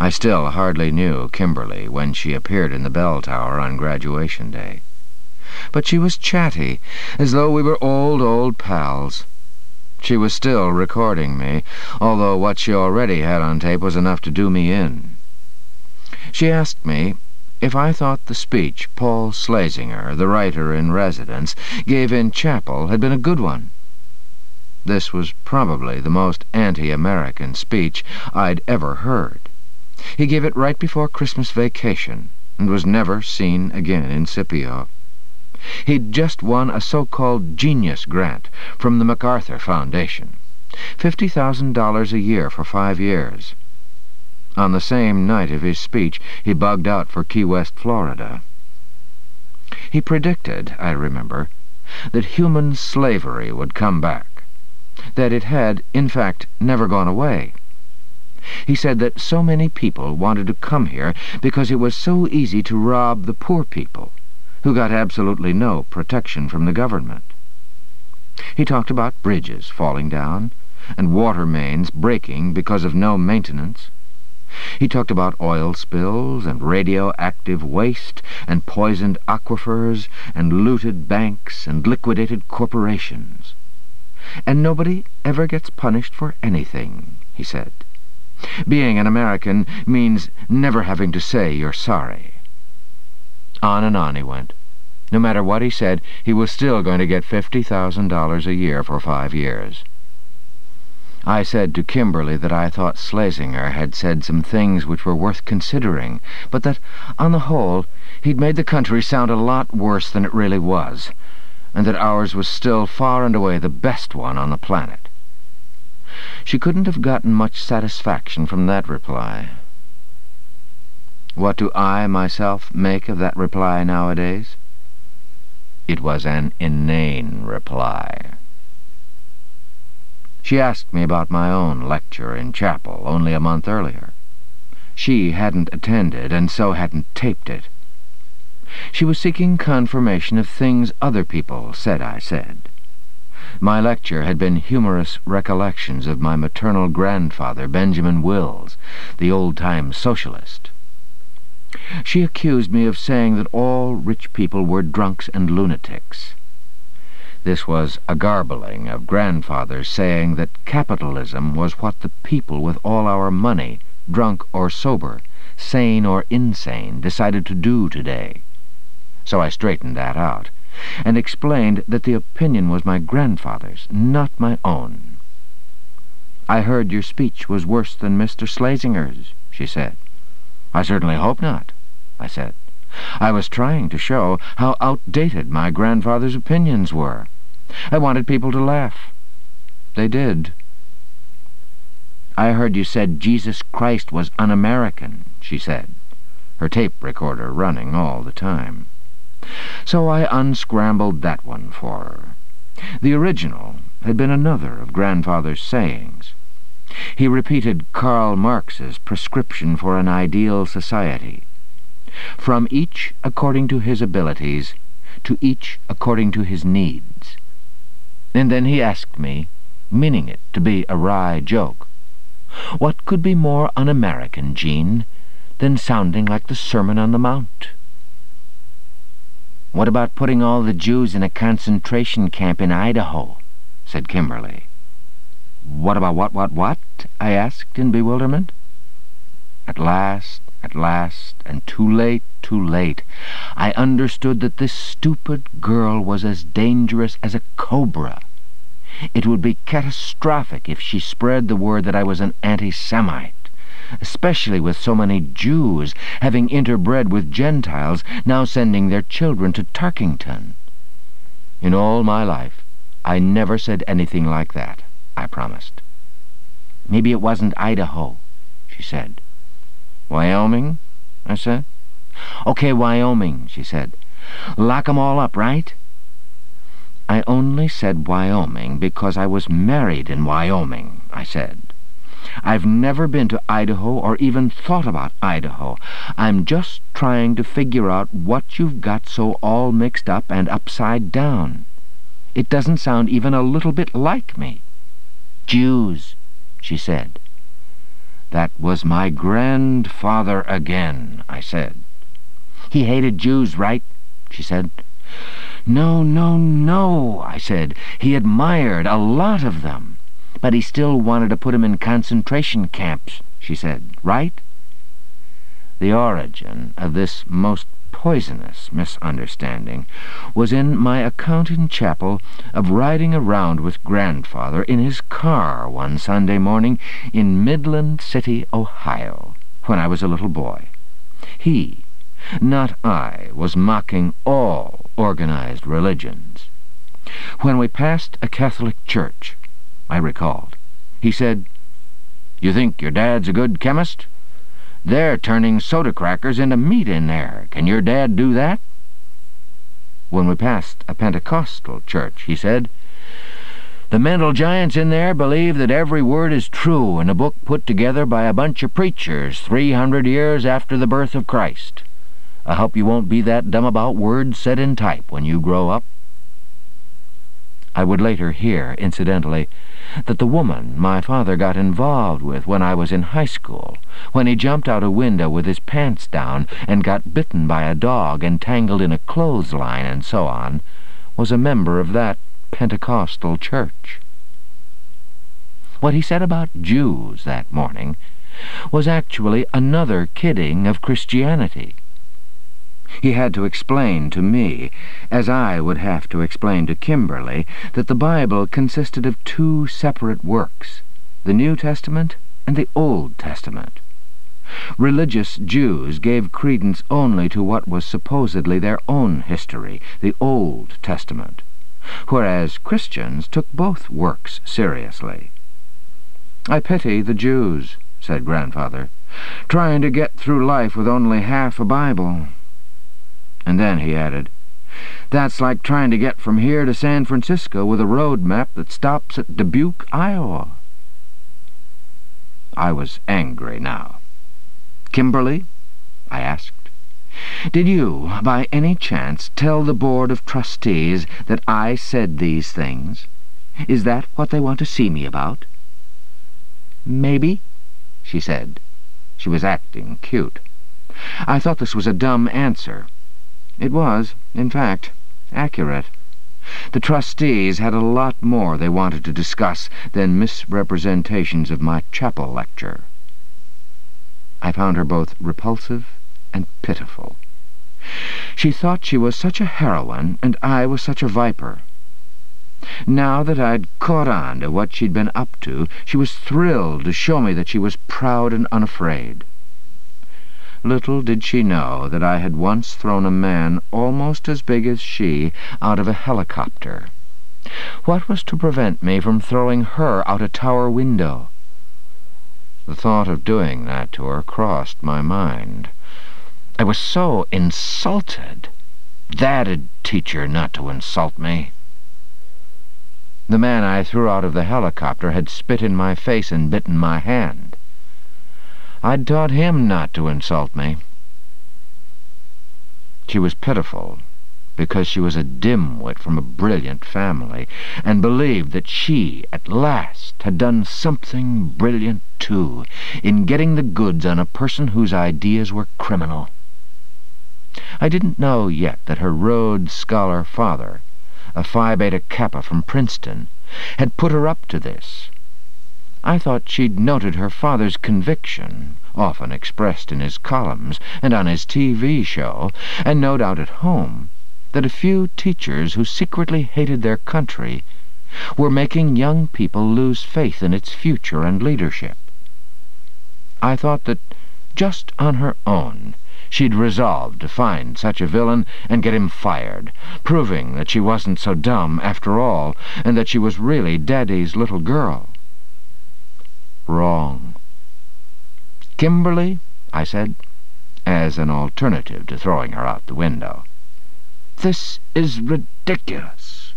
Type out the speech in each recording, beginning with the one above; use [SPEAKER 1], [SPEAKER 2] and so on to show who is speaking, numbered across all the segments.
[SPEAKER 1] I still hardly knew Kimberly when she appeared in the bell tower on graduation day. But she was chatty, as though we were old, old pals. She was still recording me, although what she already had on tape was enough to do me in. She asked me if I thought the speech Paul Slazinger, the writer-in-residence, gave in chapel had been a good one. This was probably the most anti-American speech I'd ever heard. He gave it right before Christmas vacation, and was never seen again in Scipio. He'd just won a so-called genius grant from the MacArthur Foundation. $50,000 a year for five years. On the same night of his speech, he bugged out for Key West, Florida. He predicted, I remember, that human slavery would come back, that it had, in fact, never gone away. He said that so many people wanted to come here because it was so easy to rob the poor people, who got absolutely no protection from the government. He talked about bridges falling down and water mains breaking because of no maintenance. He talked about oil spills and radioactive waste and poisoned aquifers and looted banks and liquidated corporations. And nobody ever gets punished for anything, he said. Being an American means never having to say you're sorry. On and on he went. No matter what he said, he was still going to get $50,000 a year for five years. I said to Kimberly that I thought Slazinger had said some things which were worth considering, but that, on the whole, he'd made the country sound a lot worse than it really was, and that ours was still far and away the best one on the planet. She couldn't have gotten much satisfaction from that reply. What do I, myself, make of that reply nowadays? It was an inane reply. She asked me about my own lecture in chapel only a month earlier. She hadn't attended, and so hadn't taped it. She was seeking confirmation of things other people said I said. My lecture had been humorous recollections of my maternal grandfather, Benjamin Wills, the old-time socialist. She accused me of saying that all rich people were drunks and lunatics. This was a garbling of grandfather's saying that capitalism was what the people with all our money, drunk or sober, sane or insane, decided to do today. So I straightened that out, and explained that the opinion was my grandfather's, not my own. I heard your speech was worse than Mr. Slazinger's, she said. I certainly hope not, I said. I was trying to show how outdated my grandfather's opinions were. I wanted people to laugh. They did. I heard you said Jesus Christ was un-American, she said, her tape recorder running all the time. So I unscrambled that one for her. The original had been another of grandfather's sayings. He repeated Karl Marx's prescription for an ideal society. From each according to his abilities, to each according to his needs. And then he asked me, meaning it to be a wry joke, what could be more un-American, Jean, than sounding like the Sermon on the Mount? What about putting all the Jews in a concentration camp in Idaho? said Kimberly. What about what, what, what? I asked in bewilderment. At last, at last, and too late, too late, I understood that this stupid girl was as dangerous as a cobra. It would be catastrophic if she spread the word that I was an anti-Semite, especially with so many Jews having interbred with Gentiles now sending their children to Tarkington. In all my life, I never said anything like that. I promised. Maybe it wasn't Idaho, she said. Wyoming? I said. Okay, Wyoming, she said. Lock 'em all up, right? I only said Wyoming because I was married in Wyoming, I said. I've never been to Idaho or even thought about Idaho. I'm just trying to figure out what you've got so all mixed up and upside down. It doesn't sound even a little bit like me. Jews, she said. That was my grandfather again, I said.
[SPEAKER 2] He hated Jews, right? she said.
[SPEAKER 1] No, no, no, I said. He admired a lot of them.
[SPEAKER 2] But he still wanted to put him in concentration camps, she said, right?
[SPEAKER 1] The origin of this most poisonous misunderstanding was in my account in chapel of riding around with grandfather in his car one Sunday morning in Midland City, Ohio, when I was a little boy. He, not I, was mocking all organized religions. When we passed a Catholic church, I recalled, he said, You think your dad's a good chemist? They're turning soda crackers into meat in there. Can your dad do that? When we passed a Pentecostal church, he said, The mental giants in there believe that every word is true in a book put together by a bunch of preachers three hundred years after the birth of Christ. I hope you won't be that dumb about words set in type when you grow up. I would later hear, incidentally, that the woman my father got involved with when I was in high school, when he jumped out a window with his pants down and got bitten by a dog and tangled in a clothesline and so on, was a member of that Pentecostal church. What he said about Jews that morning was actually another kidding of Christianity. He had to explain to me, as I would have to explain to Kimberly, that the Bible consisted of two separate works, the New Testament and the Old Testament. Religious Jews gave credence only to what was supposedly their own history, the Old Testament, whereas Christians took both works seriously. I pity the Jews, said grandfather, trying to get through life with only half a Bible. And then he added, That's like trying to get from here to San Francisco with a road map that stops at Dubuque, Iowa. I was angry now. Kimberly, I asked, did you, by any chance, tell the Board of Trustees that I said these things? Is that what they want to see me about?
[SPEAKER 2] Maybe, she said.
[SPEAKER 1] She was acting cute. I thought this was a dumb answer. It was, in fact, accurate. The trustees had a lot more they wanted to discuss than misrepresentations of my chapel lecture. I found her both repulsive and pitiful. She thought she was such a heroine, and I was such a viper. Now that I'd caught on to what she'd been up to, she was thrilled to show me that she was proud and unafraid. Little did she know that I had once thrown a man almost as big as she out of a helicopter. What was to prevent me from throwing her out a tower window? The thought of doing that to her crossed my mind. I was so insulted. That'd teach her not to insult me. The man I threw out of the helicopter had spit in my face and bitten my hand. I'd taught him not to insult me. She was pitiful because she was a dimwit from a brilliant family, and believed that she, at last, had done something brilliant, too, in getting the goods on a person whose ideas were criminal. I didn't know yet that her Rhodes Scholar father, a Phi Beta Kappa from Princeton, had put her up to this, I thought she'd noted her father's conviction, often expressed in his columns and on his TV show, and no doubt at home, that a few teachers who secretly hated their country were making young people lose faith in its future and leadership. I thought that, just on her own, she'd resolved to find such a villain and get him fired, proving that she wasn't so dumb after all, and that she was really Daddy's little girl. Wrong. Kimberly, I said, as an alternative to throwing her out the window. This is ridiculous.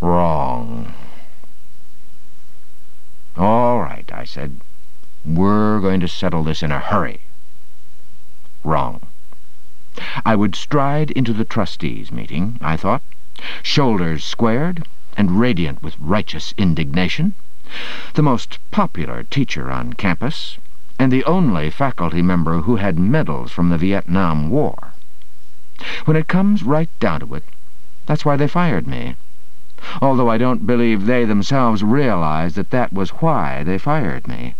[SPEAKER 1] Wrong. All right, I said. We're going to settle this in a hurry. Wrong. I would stride into the trustees' meeting, I thought, shoulders squared and radiant with righteous indignation,
[SPEAKER 2] the most popular teacher on campus, and the only faculty member who had medals from the Vietnam War. When it comes right down to it, that's why they fired me. Although I don't believe they themselves realized that that was why they fired me.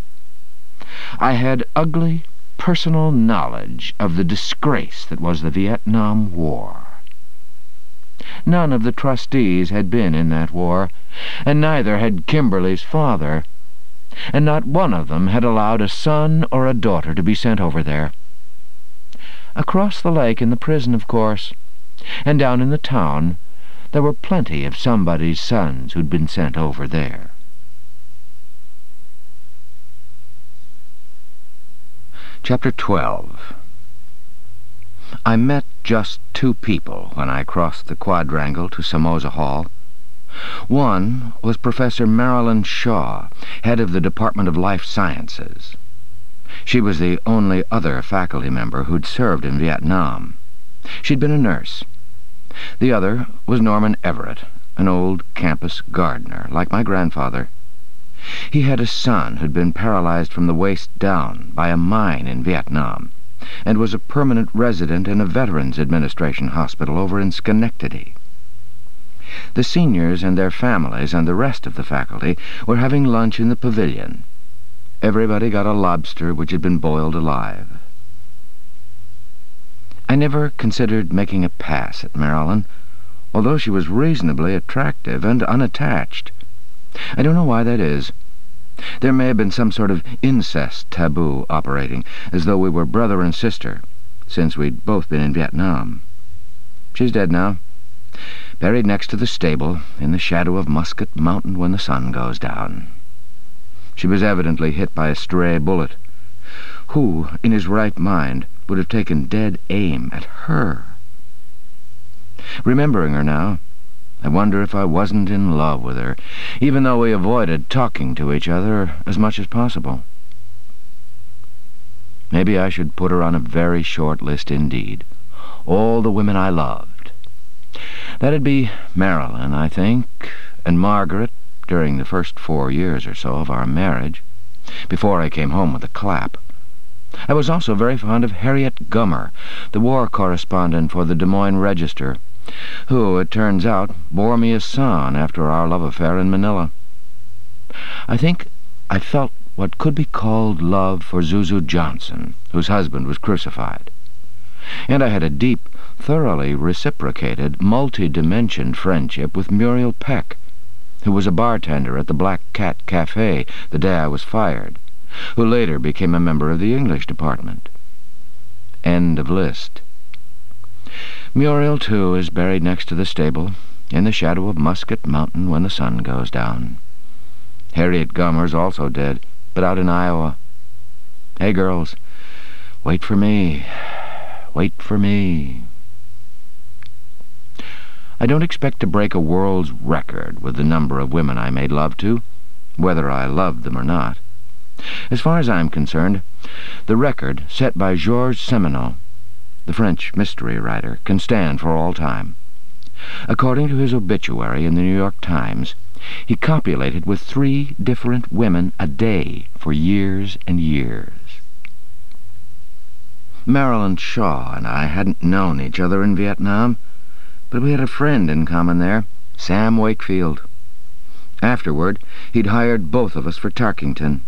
[SPEAKER 2] I had ugly, personal knowledge of the disgrace that was the Vietnam War. None of the trustees had been in that war, and neither had Kimberly's father, and not one of them had allowed a son or a daughter to be sent over there. Across the lake in the prison, of course, and down in the town, there were plenty of somebody's sons who'd been sent over there.
[SPEAKER 1] Chapter 12 I met just two people when I crossed the quadrangle to Somoza Hall. One was Professor Marilyn Shaw, head of the Department of Life Sciences. She was the only other faculty member who'd served in Vietnam. She'd been a nurse. The other was Norman Everett, an old campus gardener, like my grandfather. He had a son who'd been paralyzed from the waist down by a mine in Vietnam, and was a permanent resident in a Veterans Administration hospital over in Schenectady. The seniors and their families and the rest of the faculty were having lunch in the pavilion. Everybody got a lobster which had been boiled alive. I never considered making a pass at Marilyn, although she was reasonably attractive and unattached. I don't know why that is. There may have been some sort of incest taboo operating, as though we were brother and sister, since we'd both been in Vietnam. She's dead now, buried next to the stable, in the shadow of Musket Mountain when the sun goes down. She was evidently hit by a stray bullet. Who, in his right mind, would have taken dead aim at her? Remembering her now, I wonder if I wasn't in love with her, even though we avoided talking to each other as much as possible. Maybe I should put her on a very short list indeed. All the women I loved. That'd be Marilyn, I think, and Margaret during the first four years or so of our marriage, before I came home with a clap. I was also very fond of Harriet Gummer, the war correspondent for the Des Moines Register, who, it turns out, bore me a son after our love affair in Manila. I think I felt what could be called love for Zuzu Johnson, whose husband was crucified. And I had a deep, thoroughly reciprocated, multi-dimensioned friendship with Muriel Peck, who was a bartender at the Black Cat Cafe the day I was fired, who later became a member of the English department. End of list. Muriel, too, is buried next to the stable, in the shadow of Musket Mountain when the sun goes down. Harriet Gummer's also dead, but out in Iowa. Hey, girls, wait for me. Wait for me. I don't expect to break a world's record with the number of women I made love to, whether I loved them or not. As far as I'm concerned, the record set by Georges Simenon the French mystery writer, can stand for all time. According to his obituary in the New York Times, he copulated with three different women a day for years and years. Marilyn Shaw and I hadn't known each other in Vietnam, but we had a friend in common there, Sam Wakefield. Afterward, he'd hired both of us for Tarkington,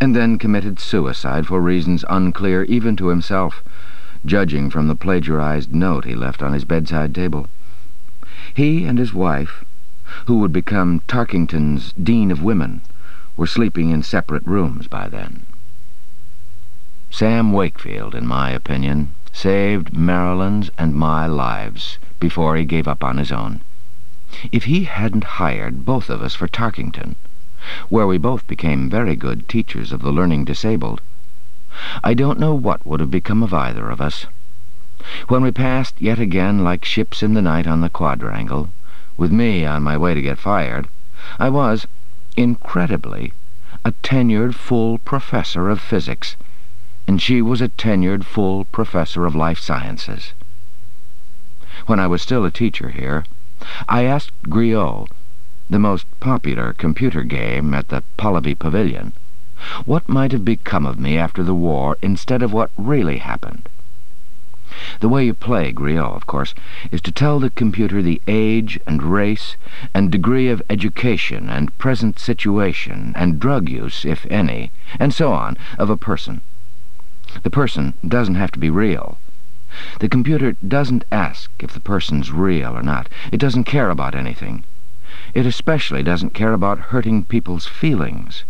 [SPEAKER 1] and then committed suicide for reasons unclear even to himself, judging from the plagiarized note he left on his bedside table. He and his wife, who would become Tarkington's Dean of Women, were sleeping in separate rooms by then. Sam Wakefield, in my opinion, saved Marilyn's and my lives before he gave up on his own. If he hadn't hired both of us for Tarkington, where we both became very good teachers of the learning disabled, I don't know what would have become of either of us. When we passed yet again like ships in the night on the quadrangle, with me on my way to get fired, I was, incredibly, a tenured full professor of physics, and she was a tenured full professor of life sciences. When I was still a teacher here, I asked Griot,
[SPEAKER 2] the most popular computer game at the Pahlavi Pavilion, what might have become of me after the war instead of what really happened. The way you play Griot, of course, is to tell the computer the age and race and degree of education and present situation and drug use, if any, and so on, of a person. The person doesn't have to be real. The computer doesn't ask if the person's real or not. It doesn't care about anything. It especially doesn't care about hurting people's feelings.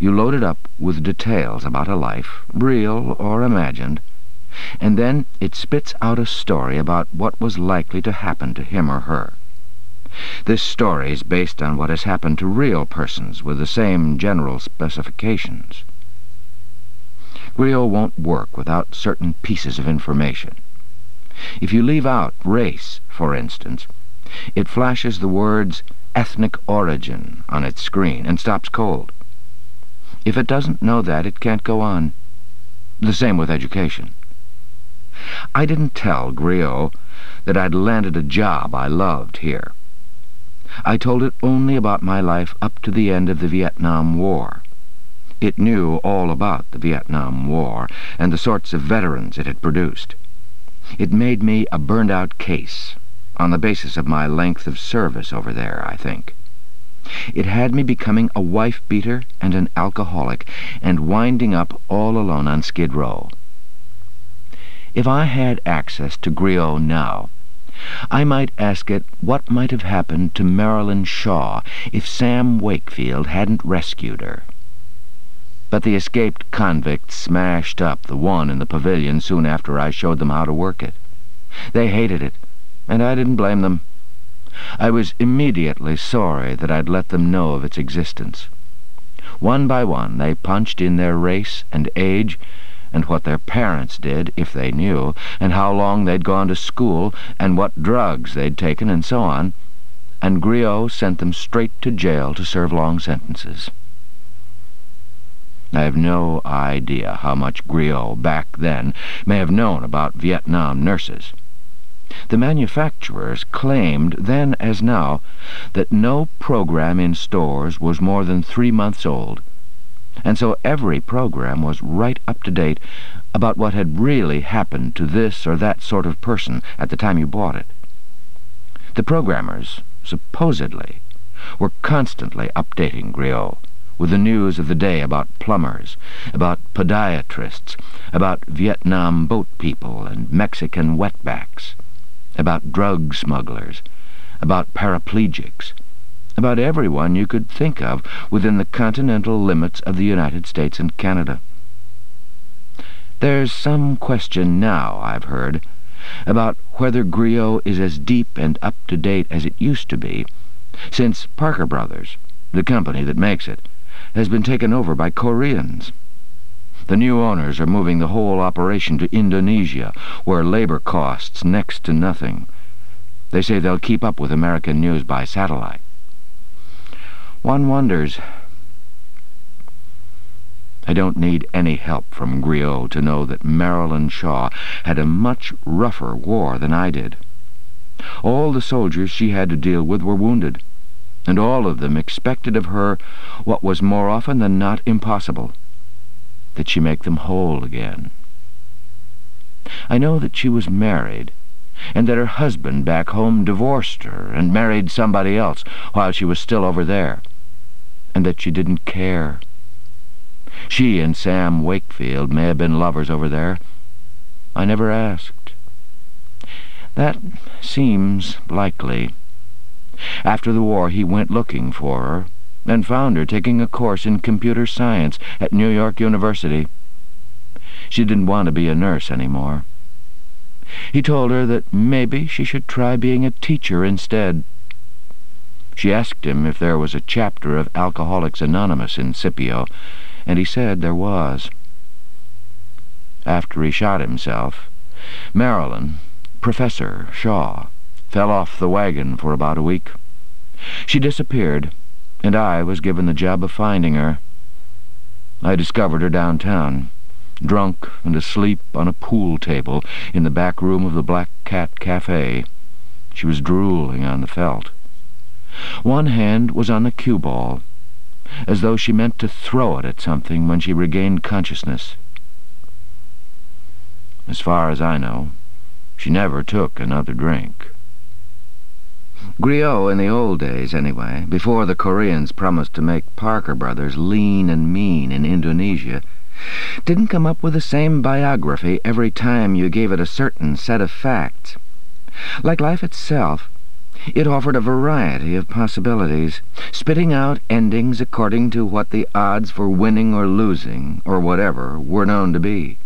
[SPEAKER 2] You load it up with details about a life, real or imagined, and then it spits out a story about what was likely to happen to him or her. This story is based on what has happened to real persons with the same general specifications. Griot won't work without certain pieces of information. If you leave out race, for instance, it flashes the words ethnic origin on its screen and stops cold. If it doesn't know that, it can't go on. The same with education. I didn't tell Griot that I'd landed a job I loved here. I told it only about my life up to the end of the Vietnam War. It knew all about the Vietnam War and the sorts of veterans it had produced. It made me a burned-out case, on the basis of my length of service over there, I think. It had me becoming a wife-beater and an alcoholic, and winding up all alone on Skid Row. If I had access to Griot now, I might ask it what might have happened to Marilyn Shaw if Sam Wakefield hadn't rescued her. But the escaped convicts smashed up the one in the pavilion soon after I showed them how to work it. They hated it, and I didn't blame them. I was immediately sorry that I'd let them know of its existence. One by one they punched in their race and age, and what their parents did, if they knew, and how long they'd gone to school, and what drugs they'd taken, and so on, and Griot sent them straight to jail to serve long sentences. I have no idea how much Griot, back then, may have known about Vietnam nurses. The manufacturers claimed, then as now, that no program in stores was more than three months old, and so every program was right up to date about what had really happened to this or that sort of person at the time you bought it. The programmers, supposedly, were constantly updating Griot with the news of the day about plumbers, about podiatrists, about Vietnam boat people and Mexican wetbacks, about drug smugglers, about paraplegics, about everyone you could think of within the continental limits of the United States and Canada. There's some question now, I've heard, about whether Griot is as deep and up-to-date as it used to be, since Parker Brothers, the company that makes it, has been taken over by Koreans. The new owners are moving the whole operation to Indonesia, where labor costs next to nothing. They say they'll keep up with American news by satellite. One wonders. I don't need any help from Griot to know that Marilyn Shaw had a much rougher war than I did. All the soldiers she had to deal with were wounded and all of them expected of her what was more often than not impossible, that she make them whole again. I know that she was married, and that her husband back home divorced her and married somebody else while she was still over there, and that she didn't care. She and Sam Wakefield may have been lovers over there. I never asked. That seems likely. After the war he went looking for her, and found her taking a course in computer science at New York University. She didn't want to be a nurse anymore. He told her that maybe she should try being a teacher instead. She asked him if there was a chapter of Alcoholics Anonymous in Scipio, and he said there was. After he shot himself, Marilyn, Professor Shaw, fell off the wagon for about a week. She disappeared, and I was given the job of finding her. I discovered her downtown, drunk and asleep on a pool table in the back room of the Black Cat Cafe. She was drooling on the felt. One hand was on the cue ball, as though she meant to throw it at something when she regained consciousness. As far as I know, she never took another drink.
[SPEAKER 1] Griot, in the old days anyway, before the Koreans promised to make Parker Brothers lean and mean in Indonesia, didn't come up with the same biography every time you gave it a certain set of facts. Like life itself, it offered a variety of possibilities, spitting out endings according to what the odds for winning or losing, or whatever, were known to be.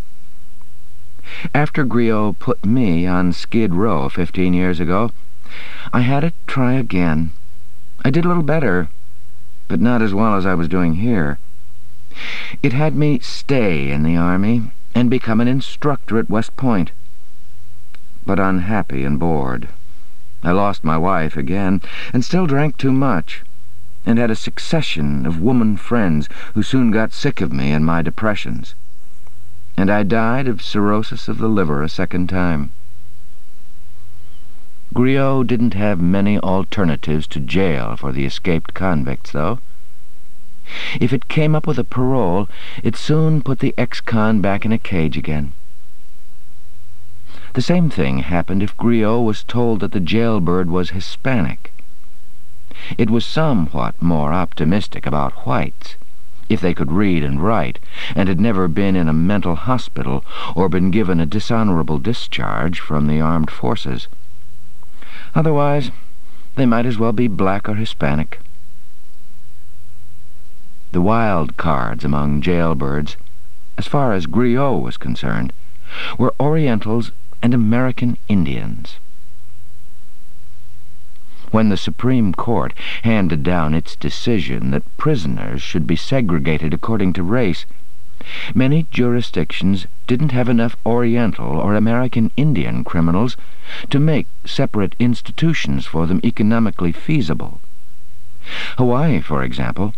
[SPEAKER 1] After Griot put me on Skid Row fifteen years ago, I had to try again. I did a little better, but not as well as I was doing here. It had me stay in the Army and become an instructor at West Point. But unhappy and bored. I lost my wife again, and still drank too much, and had a succession of woman friends who soon got sick of me and my depressions. And I died of cirrhosis of the liver a second time. Griot didn't have many alternatives to jail for the escaped convicts, though. If it came up with a parole, it soon put the ex-con back in a cage again. The same thing happened if Griot was told that the jailbird was Hispanic. It was somewhat more optimistic about whites, if they could read and write, and had never been in a mental hospital or been given a dishonorable discharge from the armed forces. Otherwise, they might as well be black or Hispanic. The wild cards among jailbirds, as far as Griot was concerned, were Orientals and American Indians. When the Supreme Court handed down its decision that prisoners should be segregated according to race, Many jurisdictions didn't have enough Oriental or American Indian criminals to make separate institutions for them economically feasible. Hawaii, for example,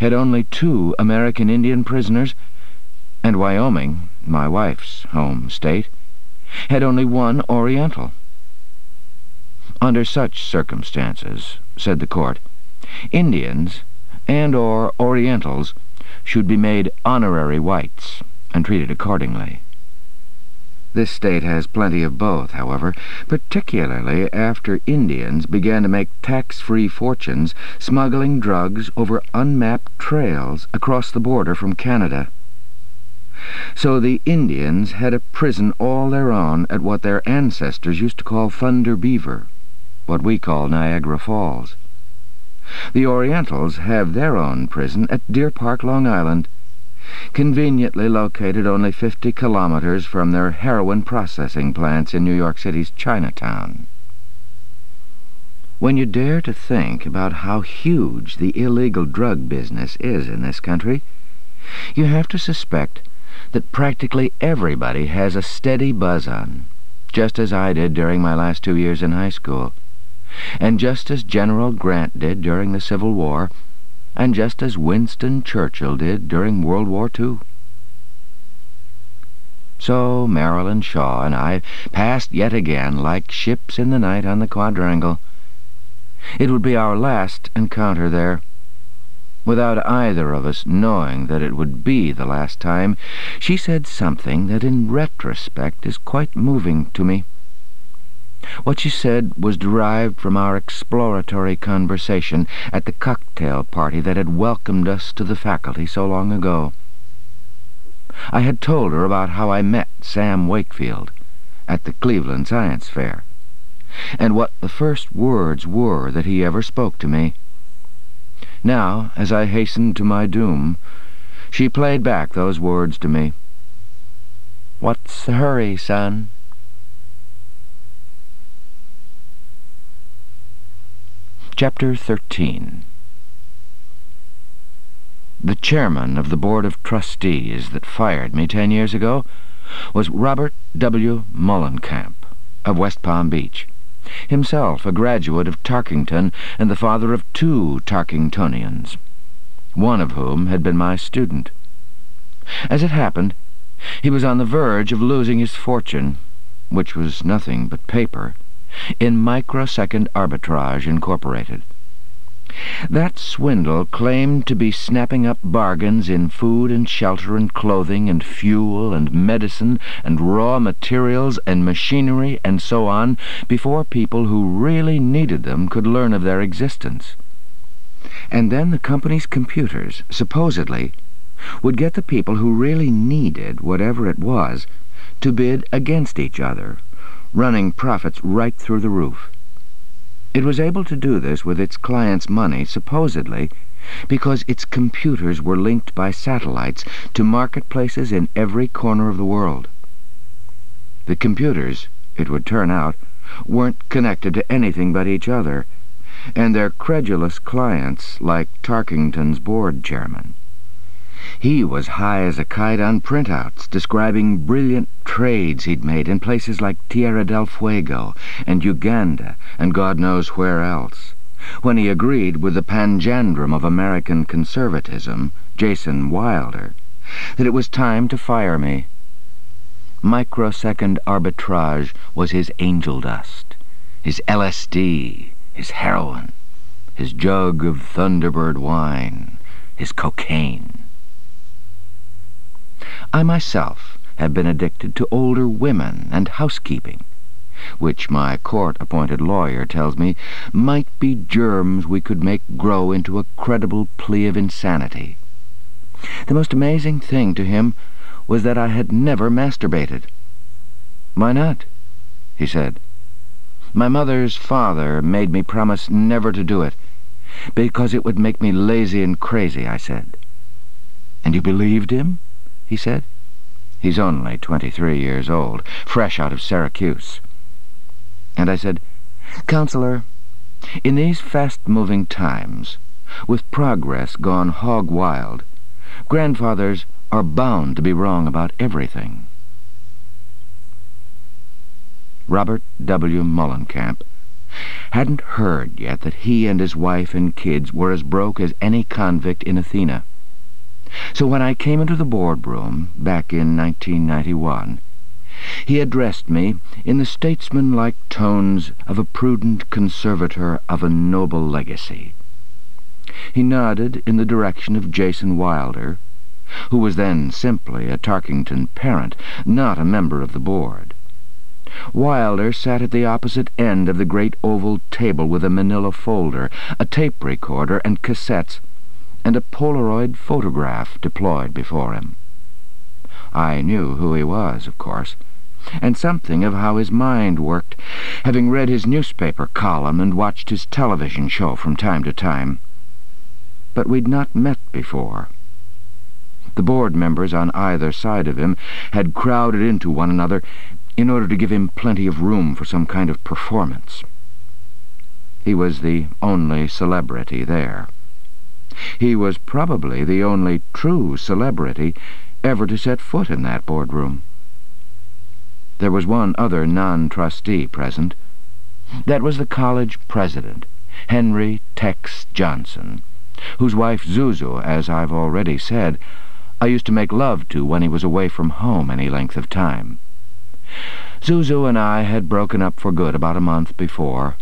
[SPEAKER 1] had only two American Indian prisoners, and Wyoming, my wife's home state, had only one Oriental. Under such circumstances, said the court, Indians and or Orientals should be made honorary whites and treated accordingly. This state has plenty of both, however, particularly after Indians began to make tax-free fortunes smuggling drugs over unmapped trails across the border from Canada. So the Indians had a prison all their own at what their ancestors used to call Thunder Beaver, what we call Niagara Falls. The Orientals have their own prison at Deer Park, Long Island, conveniently located only 50 kilometers from their heroin processing plants in New York City's Chinatown. When you dare to think about how huge the illegal drug business is in this country, you have to suspect that practically everybody has a steady buzz on, just as I did during my last two years in high school and just as General Grant did during the Civil War, and just as Winston Churchill did during World War II. So Marilyn Shaw and I passed yet again like ships in the night on the quadrangle. It would be our last encounter there. Without either of us knowing that it would be the last time, she said something that in retrospect is quite moving to me. What she said was derived from our exploratory conversation at the cocktail party that had welcomed us to the faculty so long ago. I had told her about how I met Sam Wakefield at the Cleveland Science Fair, and what the first words were that he ever spoke to me. Now, as I hastened to my doom, she played back those words to me. "'What's the hurry, son?' Chapter 13 The chairman of the Board of Trustees that fired me ten years ago was Robert W. Moellenkamp of West Palm Beach, himself a graduate of Tarkington and the father of two Tarkingtonians, one of whom had been my student. As it happened, he was on the verge of losing his fortune, which was nothing but paper, in Microsecond Arbitrage Incorporated,
[SPEAKER 2] That swindle claimed to be snapping up bargains in food and shelter and clothing and fuel and medicine and raw materials and machinery and so on before people who really needed them could learn of their existence. And then the company's computers, supposedly, would get the people who really needed whatever it was to bid against each other, running profits right through the roof. It was able to do this with its clients' money, supposedly, because its computers were linked by satellites to marketplaces in every corner of the world. The computers, it would turn out, weren't connected to anything but each other, and their credulous clients like Tarkington's board chairman. He was high as a kite on printouts, describing brilliant trades he'd made in places like Tierra del Fuego and Uganda and God knows where else. When he agreed with the panjandrum of American conservatism, Jason Wilder, that it was time to fire me. Microsecond arbitrage was his angel dust, his LSD, his heroin, his jug of Thunderbird wine, his cocaine. I myself have been addicted to older women and housekeeping, which my court-appointed lawyer tells me might be germs we could make grow into a credible plea of insanity. The most amazing thing to him was that I had never masturbated. "Why not?" he said. "My mother's father made me promise never to do it, because it would make me lazy and crazy," I said. "And you believed him?" He said. He's only twenty-three years old, fresh out of Syracuse. And I said, Counselor, in these fast-moving times, with progress gone hog-wild, grandfathers are bound to be wrong about everything. Robert W. Moellenkamp hadn't heard yet that he and his wife and kids were as broke as any convict in Athena. So when I came into the boardroom, back in 1991, he addressed me in the statesman-like tones of a prudent conservator of a noble legacy. He nodded in the direction of Jason Wilder, who was then simply a Tarkington parent, not a member of the board. Wilder sat at the opposite end of the great oval table with a manila folder, a tape recorder, and cassettes and a Polaroid photograph deployed before him. I knew who he was, of course, and something of how his mind worked, having read his newspaper column and watched his television show from time to time. But we'd not met before. The board members on either side of him had crowded into one another in order to give him plenty of room for some kind of performance. He was the only celebrity there. He was probably the only true celebrity ever to set foot in that boardroom. There was one other non-trustee present. That was the college president, Henry Tex Johnson, whose wife Zuzu, as I've already said, I used to make love to when he was away from home any length of time. Zuzu and I had broken up for good about a month before,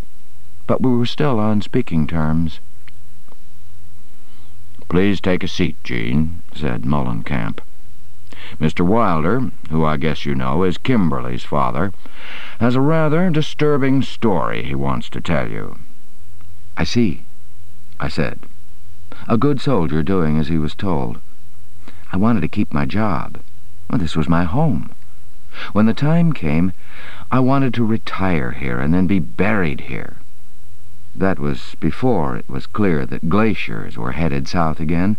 [SPEAKER 2] but we were still on speaking terms.
[SPEAKER 1] "Please take a seat, Jean," said Moellenkamp. "Mr. Wilder, who I guess you know is Kimberly's father, has a rather disturbing story he wants to tell you."
[SPEAKER 2] "I see," I said. A good soldier doing as he was told. I wanted to keep my job. Well, this was my home. When the time came, I wanted to retire here and then be buried here. That was before it was clear that glaciers were headed south again,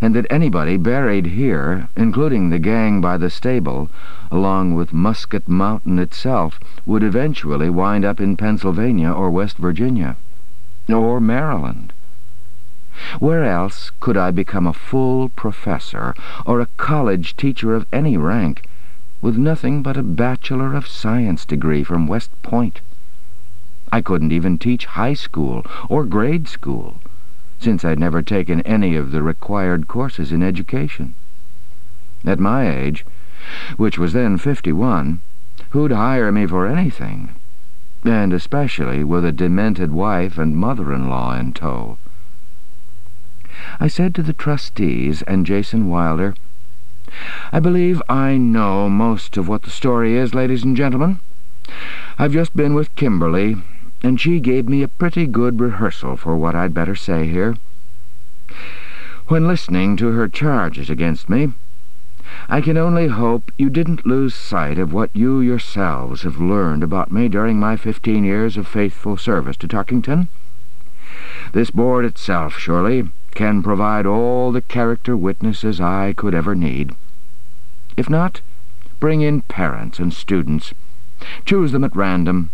[SPEAKER 2] and that anybody buried here, including the gang by the stable, along with Musket Mountain itself, would eventually wind up in Pennsylvania or West Virginia. Or Maryland. Where else could I become a full professor or a college teacher of any rank, with nothing but a Bachelor of Science degree from West Point? I couldn't even teach high school or grade school, since I'd never taken any of the required courses in education. At my age, which was then fifty-one, who'd hire me for anything? And especially with a demented wife and mother-in-law in tow. I said to the trustees and Jason Wilder, I believe I know most of what the story is, ladies and gentlemen. I've just been with Kimberly, and she gave me a pretty good rehearsal for what I'd better say here. When listening to her charges against me, I can only hope you didn't lose sight of what you yourselves have learned about me during my fifteen years of faithful service to Tarkington. This board itself, surely, can provide all the character witnesses I could ever need. If not, bring in parents and students. Choose them at random.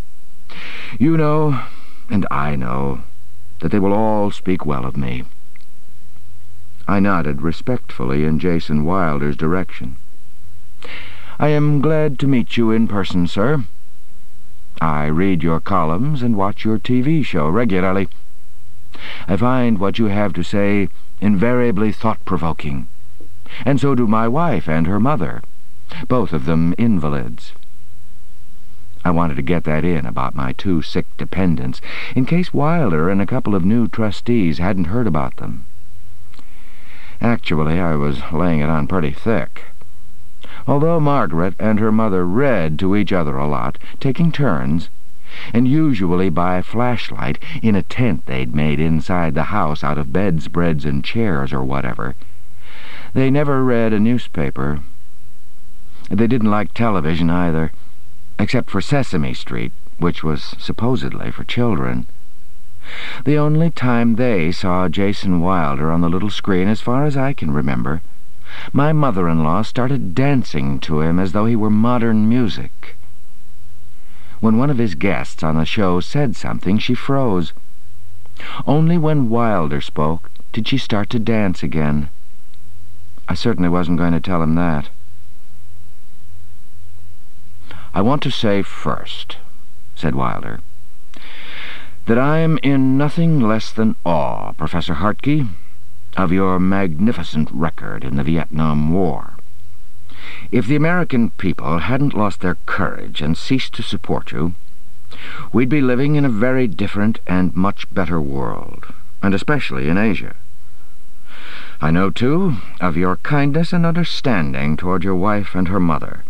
[SPEAKER 2] You know, and I know, that they will all speak well of me. I nodded respectfully in Jason Wilder's direction. I am glad to meet you in person, sir. I read your columns and watch your TV show regularly. I find what you have to say invariably thought-provoking, and so do my wife and her mother, both of them invalids. I wanted to get that in about my two sick dependents, in case Wilder and a couple of new trustees hadn't heard about them. Actually, I was laying it on pretty thick. Although Margaret and her mother read to each other a lot, taking turns, and usually by flashlight in a tent they'd made inside the house out of bedspreads and chairs or whatever, they never read a newspaper. They didn't like television either, except for Sesame Street, which was supposedly for children. The only time they saw Jason Wilder on the little screen, as far as I can remember, my mother-in-law started dancing to him as though he were modern music. When one of his guests on the show said something, she froze. Only when Wilder spoke did she start to dance again. I certainly wasn't going to tell him that. I want to say first, said Wilder, that I am in nothing less than awe, Professor Hartke, of your magnificent record in the Vietnam War. If the American people hadn't lost their courage and ceased to support you, we'd be living in a very different and much better world, and especially in Asia. I know, too, of your kindness and understanding toward your wife and her mother,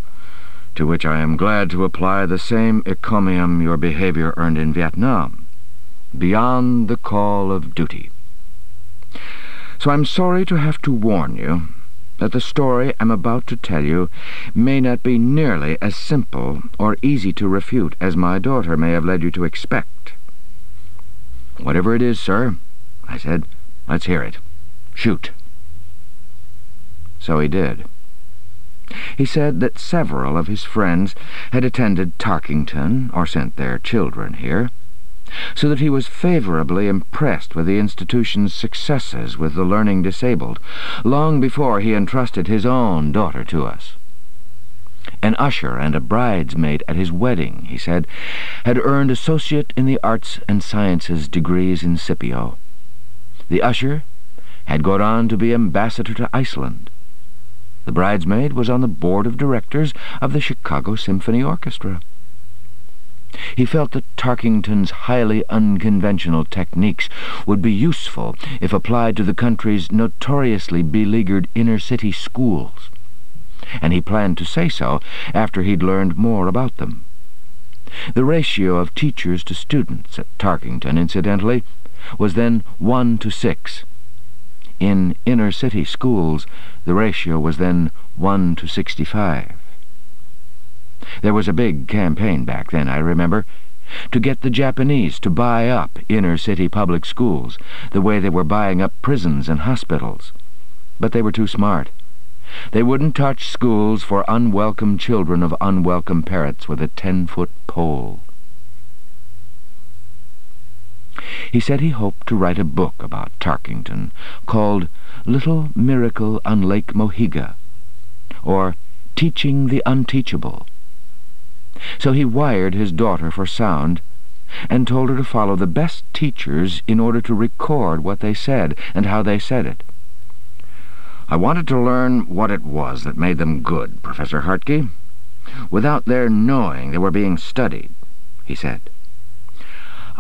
[SPEAKER 2] to which I am glad to apply the same encomium your behavior earned in Vietnam beyond the call of duty. So I'm sorry to have to warn you that the story I'm about to tell you may not be nearly as simple or easy to refute as my daughter may have led you to expect. Whatever it is, sir, I said, let's hear it. Shoot. So he did. He said that several of his friends had attended Tarkington or sent their children here, so that he was favorably impressed with the institution's successes with the learning disabled, long before he entrusted his own daughter to us. An usher and a bridesmaid at his wedding, he said, had earned Associate in the Arts and Sciences degrees in Scipio. The usher had gone on to be ambassador to Iceland. The bridesmaid was on the board of directors of the Chicago Symphony Orchestra. He felt that Tarkington's highly unconventional techniques would be useful if applied to the country's notoriously beleaguered inner-city schools, and he planned to say so after he'd learned more about them. The ratio of teachers to students at Tarkington, incidentally, was then one to six. In inner-city schools, the ratio was then one to sixty-five. There was a big campaign back then, I remember, to get the Japanese to buy up inner-city public schools, the way they were buying up prisons and hospitals. But they were too smart. They wouldn't touch schools for unwelcome children of unwelcome parents with a ten-foot pole. He said he hoped to write a book about Tarkington, called Little Miracle on Lake Mohiga, or Teaching the Unteachable. So he wired his daughter for sound and told her to follow the best teachers in order to record what they said and how they said it. I wanted to learn what it was that made them good, Professor Hartke, without their knowing they were being studied, he said.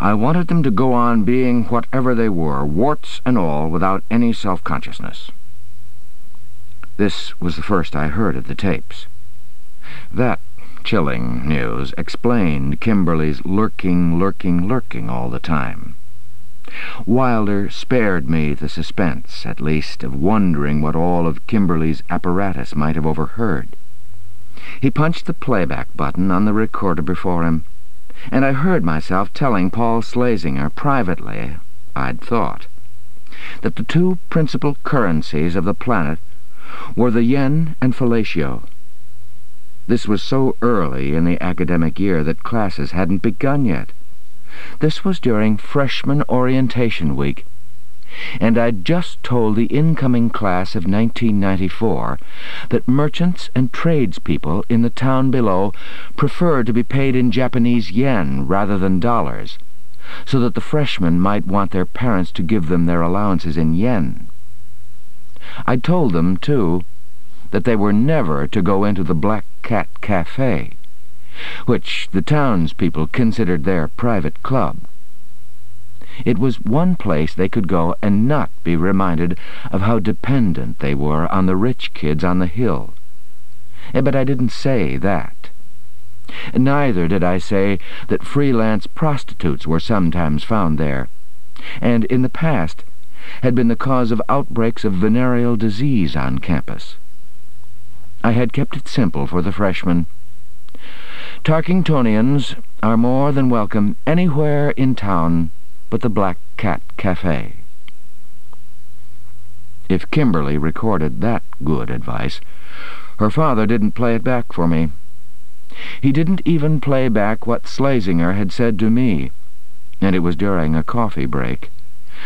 [SPEAKER 2] I wanted them to go on being whatever they were, warts and all, without any self-consciousness. This was the first I heard of the tapes. That chilling news explained Kimberly's lurking, lurking, lurking all the time. Wilder spared me the suspense, at least, of wondering what all of Kimberly's apparatus might have overheard. He punched the playback button on the recorder before him, and I heard myself telling Paul Slazinger privately, I'd thought, that the two principal currencies of the planet were the yen and fellatio. This was so early in the academic year that classes hadn't begun yet. This was during freshman orientation week, and I'd just told the incoming class of 1994 that merchants and tradespeople in the town below preferred to be paid in Japanese yen rather than dollars, so that the freshmen might want their parents to give them their allowances in yen. I'd told them, too, that they were never to go into the Black Cat Cafe, which the townspeople considered their private club. It was one place they could go and not be reminded of how dependent they were on the rich kids on the hill. Eh, but I didn't say that. Neither did I say that freelance prostitutes were sometimes found there, and in the past had been the cause of outbreaks of venereal disease on campus. I had kept it simple for the freshmen. Tarkingtonians are more than welcome anywhere in town but the Black Cat Cafe. If Kimberly recorded that good advice, her father didn't play it back for me. He didn't even play back what Slazinger had said to me, and it was during a coffee break,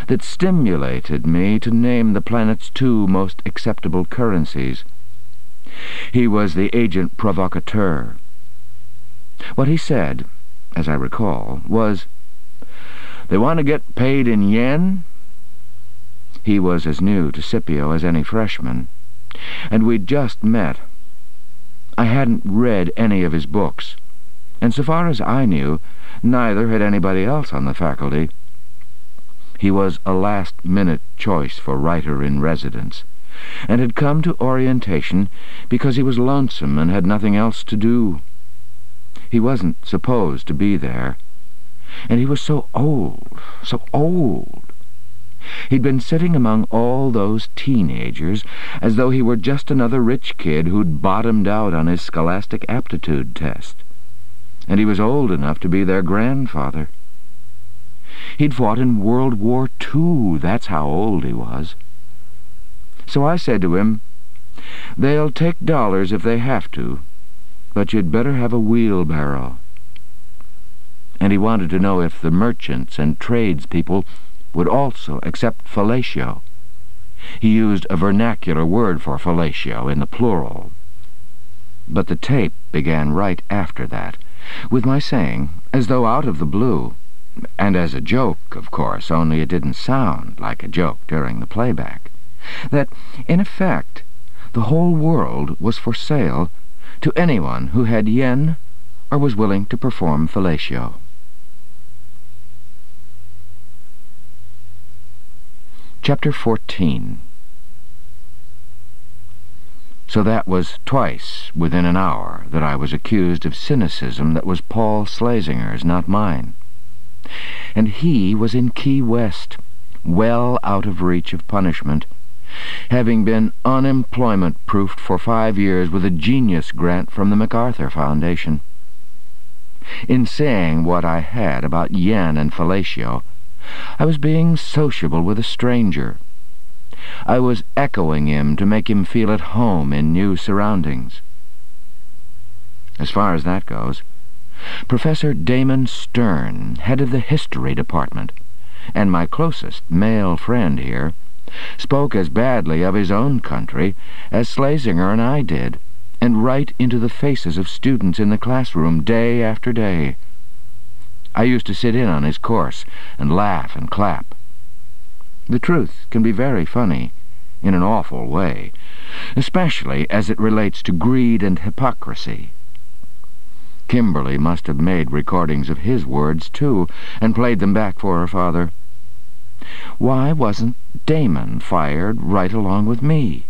[SPEAKER 2] that stimulated me to name the planet's two most acceptable currencies. He was the agent provocateur. What he said, as I recall, was, they want to get paid in yen? He was as new to Scipio as any freshman, and we'd just met. I hadn't read any of his books, and so far as I knew, neither had anybody else on the faculty. He was a last-minute choice for writer-in-residence, and had come to orientation because he was lonesome and had nothing else to do. He wasn't supposed to be there, and he was so old, so old. He'd been sitting among all those teenagers as though he were just another rich kid who'd bottomed out on his scholastic aptitude test. And he was old enough to be their grandfather. He'd fought in World War II, that's how old he was. So I said to him, They'll take dollars if they have to, but you'd better have a wheelbarrow and he wanted to know if the merchants and tradespeople would also accept fellatio. He used a vernacular word for fellatio in the plural. But the tape began right after that, with my saying, as though out of the blue, and as a joke, of course, only it didn't sound like a joke during the playback, that, in effect, the whole world was for sale to anyone who had yen or was willing to perform fellatio. Chapter 14 So that was twice within an hour that I was accused of cynicism that was Paul Slazinger's, not mine. And he was in Key West, well out of reach of punishment, having been unemployment-proofed for five years with a genius grant from the MacArthur Foundation. In saying what I had about yen and fellatio, I was being sociable with a stranger. I was echoing him to make him feel at home in new surroundings. As far as that goes, Professor Damon Stern, head of the history department, and my closest male friend here, spoke as badly of his own country as Slazinger and I did, and right into the faces of students in the classroom day after day. I used to sit in on his course and laugh and clap. The truth can be very funny, in an awful way, especially as it relates to greed and hypocrisy. Kimberly must have made recordings of his words, too, and played them back for her father. Why wasn't Damon fired right along with me?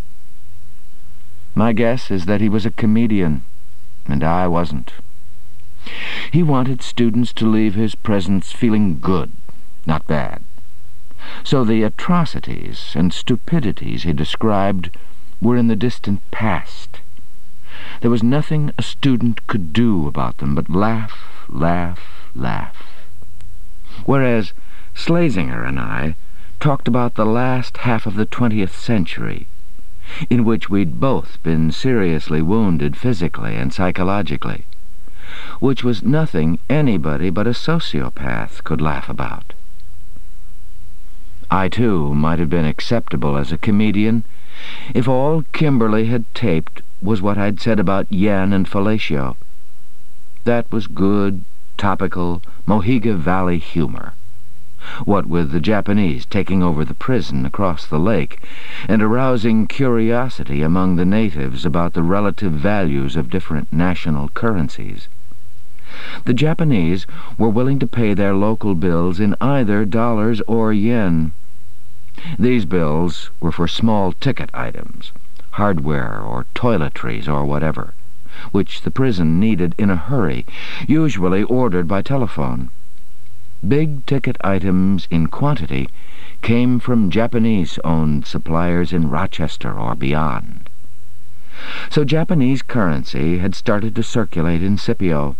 [SPEAKER 2] My guess is that he was a comedian, and I wasn't. He wanted students to leave his presence feeling good, not bad. So the atrocities and stupidities he described were in the distant past. There was nothing a student could do about them but laugh, laugh, laugh. Whereas Slazinger and I talked about the last half of the twentieth century, in which we'd both been seriously wounded physically and psychologically, which was nothing anybody but a sociopath could laugh about. I, too, might have been acceptable as a comedian if all Kimberly had taped was what I'd said about Yen and Fellatio. That was good, topical, Mohiga Valley humor. What with the Japanese taking over the prison across the lake and arousing curiosity among the natives about the relative values of different national currencies. The Japanese were willing to pay their local bills in either dollars or yen. These bills were for small ticket items, hardware or toiletries or whatever, which the prison needed in a hurry, usually ordered by telephone. Big-ticket items in quantity came from Japanese-owned suppliers in Rochester or beyond. So Japanese currency had started to circulate in Scipio.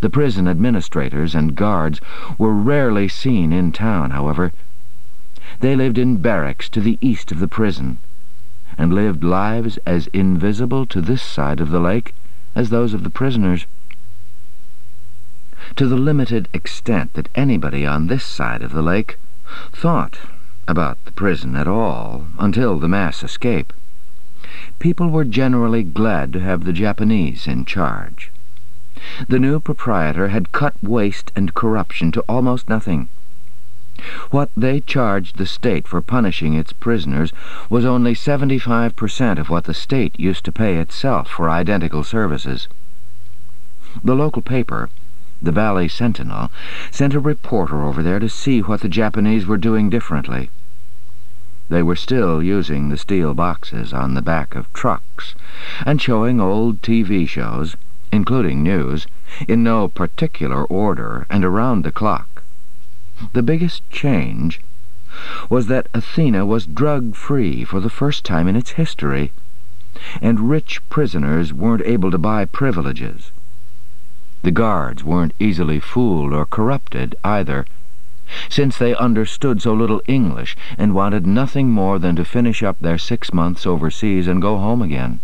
[SPEAKER 2] The prison administrators and guards were rarely seen in town, however. They lived in barracks to the east of the prison, and lived lives as invisible to this side of the lake as those of the prisoners to the limited extent that anybody on this side of the lake thought about the prison at all until the mass escape. People were generally glad to have the Japanese in charge. The new proprietor had cut waste and corruption to almost nothing. What they charged the state for punishing its prisoners was only 75% of what the state used to pay itself for identical services. The local paper, the Valley Sentinel, sent a reporter over there to see what the Japanese were doing differently. They were still using the steel boxes on the back of trucks and showing old TV shows, including news, in no particular order and around the clock. The biggest change was that Athena was drug-free for the first time in its history, and rich prisoners weren't able to buy privileges. The guards weren't easily fooled or corrupted, either, since they understood so little English and wanted nothing more than to finish up their six months overseas and go home again.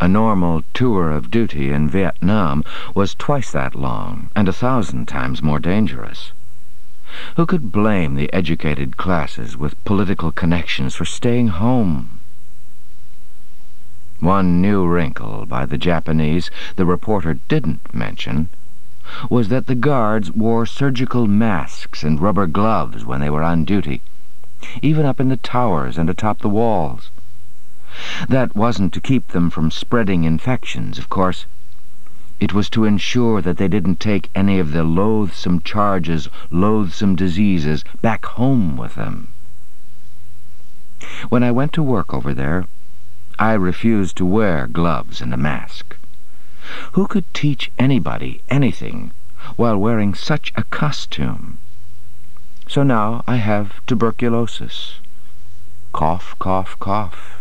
[SPEAKER 2] A normal tour of duty in Vietnam was twice that long and a thousand times more dangerous. Who could blame the educated classes with political connections for staying home? One new wrinkle by the Japanese the reporter didn't mention was that the guards wore surgical masks and rubber gloves when they were on duty, even up in the towers and atop the walls. That wasn't to keep them from spreading infections, of course. It was to ensure that they didn't take any of the loathsome charges, loathsome diseases, back home with them. When I went to work over there, I refused to wear gloves and a mask. Who could teach anybody anything while wearing such a costume? So now I have tuberculosis. Cough, cough, cough.